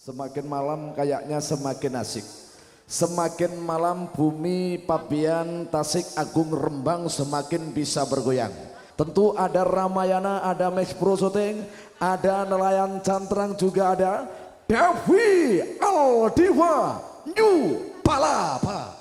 Semakin malam kayaknya semakin asik. Semakin malam bumi Pabian, Tasik, Agung, Rembang semakin bisa bergoyang. Tentu ada Ramayana, ada Max Pro Shooting, ada nelayan cantrang juga ada Devi Aldiva New Palapa.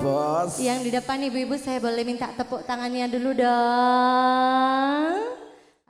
bos. Yang di depan ibu-ibu saya boleh minta tepuk tangannya dulu dong.